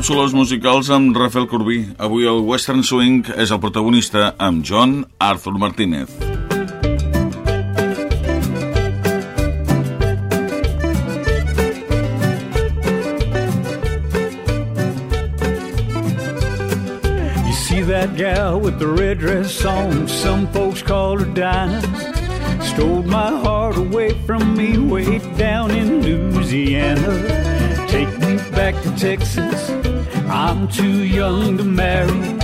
càpsules musicals amb Rafael Corbí. Avui el Western Swing és el protagonista amb John Arthur Martínez. You see that gal with the red dress on, some folks call her Dinah. Stole my heart away from me way down in Louisiana. Back to Texas, I'm too young to marry.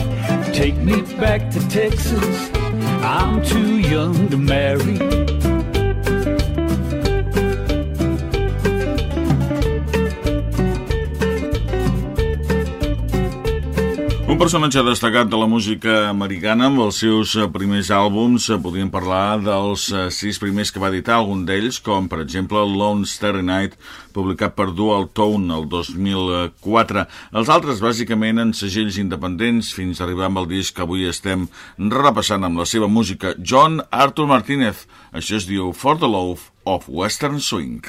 Take me back to Texas, I'm too young to marry. Personatge destacat de la música americana amb els seus eh, primers àlbums eh, podríem parlar dels eh, sis primers que va editar, algun d'ells, com per exemple Lone Starry Night, publicat per Dual Tone el 2004. Els altres, bàsicament, en segells independents, fins a arribar amb el disc que avui estem repassant amb la seva música, John Arthur Martínez. Això es diu For the Love of Western Swing.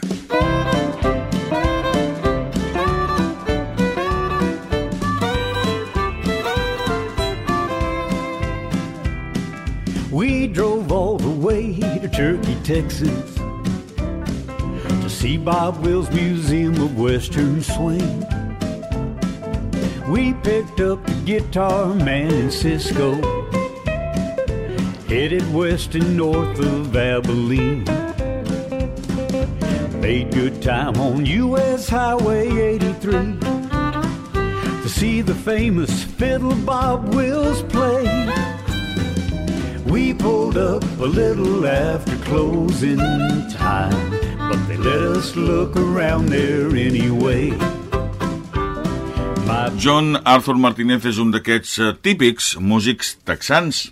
We drove all the way to Turkey, Texas to see Bob Wills' Museum of Western Swing. We picked up the guitar man in Cisco, headed west and north of Abilene. Made good time on US Highway 83 to see the famous fiddle Bob Wills play. We pulled up a little after closing time, but they let us look around there anyway. John Arthur Martínez és un d'aquests eh, típics músics texans.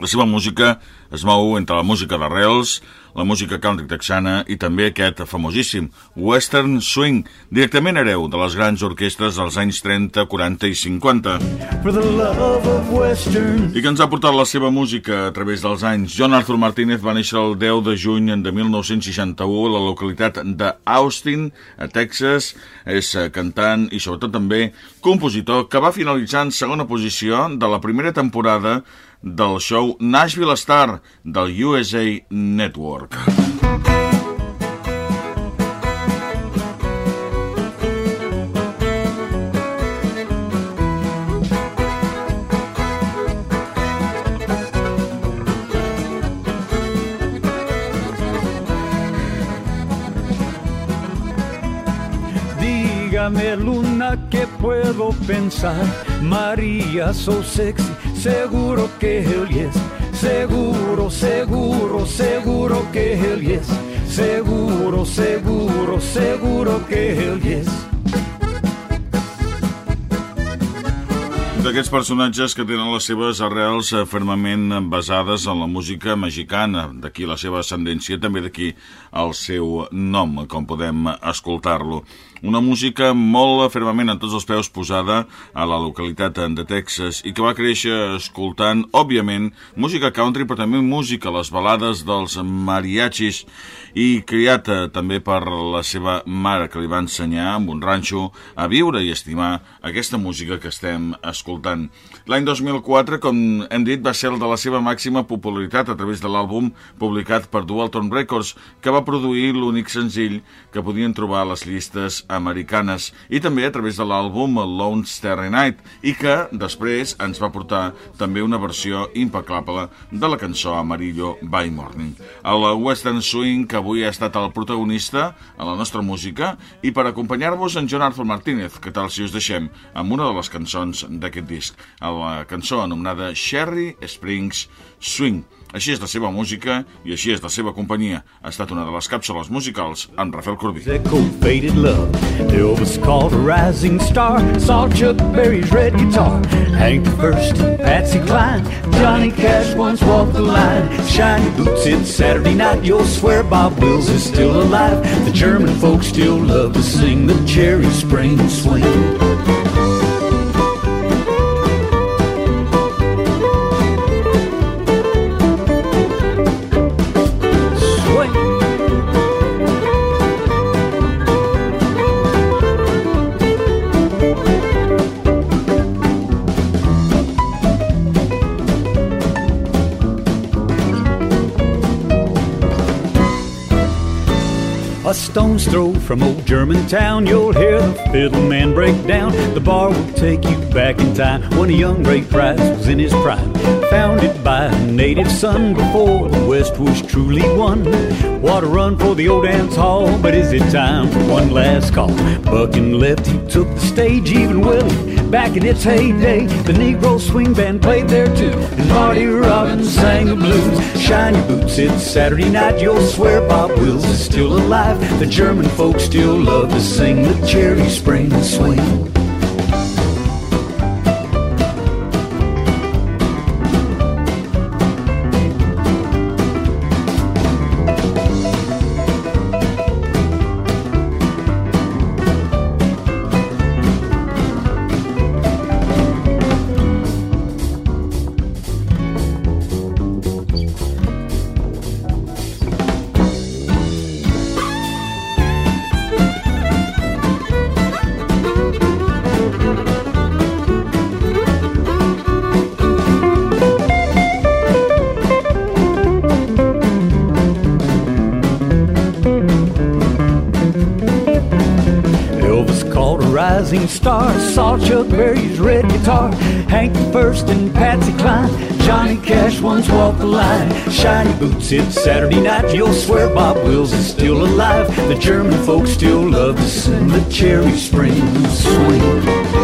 La seva música es mou entre la música d'arrels, la música country texana i també aquest famosíssim Western Swing, directament hereu de les grans orquestres dels anys 30, 40 i 50. for the love of Western. I que ens ha portat la seva música a través dels anys. John Arthur Martínez va néixer el 10 de juny de 1961 a la localitat d'Austin, a Texas. És eh, cantant i sobretot també compositor que va finalitzar en segona posició de la primera temporada del show Nashville Star del USA Network. Dígame Luna que puedo pensar? María so sexy Seguro que él yes Seguro, seguro, seguro que él yes Seguro, seguro, seguro que él yes D'aquests personatges que tenen les seves arrels eh, fermament basades en la música mexicana, d'aquí la seva ascendència, també d'aquí el seu nom, com podem escoltar-lo. Una música molt fermament en tots els peus posada a la localitat de Texas i que va créixer escoltant, òbviament, música country, però també música, les balades dels mariachis i criat eh, també per la seva mare que li va ensenyar amb un ranxo a viure i estimar aquesta música que estem escoltant. L'any 2004, com hem dit, va ser el de la seva màxima popularitat a través de l'àlbum publicat per Dualton Records, que va produir l'únic senzill que podien trobar a les llistes americanes i també a través de l'àlbum Lone Starry Night i que després ens va portar també una versió impecable de la cançó Amarillo by Morning. El Western Swing que avui ha estat el protagonista a la nostra música i per acompanyar-vos en John Arthur Martínez, que tal si us deixem amb una de les cançons d'aquest disc, la cançó anomenada Sherry Springs Swing. Així és la seva música i així és la seva companyia. Ha estat una de les càpsules musicals amb Rafael Corbí. Faded love. Elvis called a rising star. Saw Chuck Berry's red guitar. Hank the first, Patsy Cline. Johnny Cash once walked the line. Shiny boots, it's Saturday night. You'll swear Bob Wills is still alive. The German folks still love to sing the Cherry Spring Swing. Swing. A stone's throw from old Germantown, you'll hear the fiddle man break down. The bar will take you back in time when a young Ray Price was in his prime. Founded by a native son before the West was truly won. What a run for the old dance hall, but is it time for one last call? Bucking left, he took the stage, even Willie. Back in its heyday, the Negro Swing Band played there too. And Marty Robbins sang the blues. Shine your boots, it's Saturday night, you'll swear Bob Wills is still alive. The German folks still love to sing the Cherry Spring Swing. Rising star. Saw Chuck Berry's red guitar. Hank First and Patsy Cline. Johnny Cash once walked the line. Shiny boots, it's Saturday night. You'll swear Bob Wills is still alive. The German folks still love to sing the Cherry Spring Swing.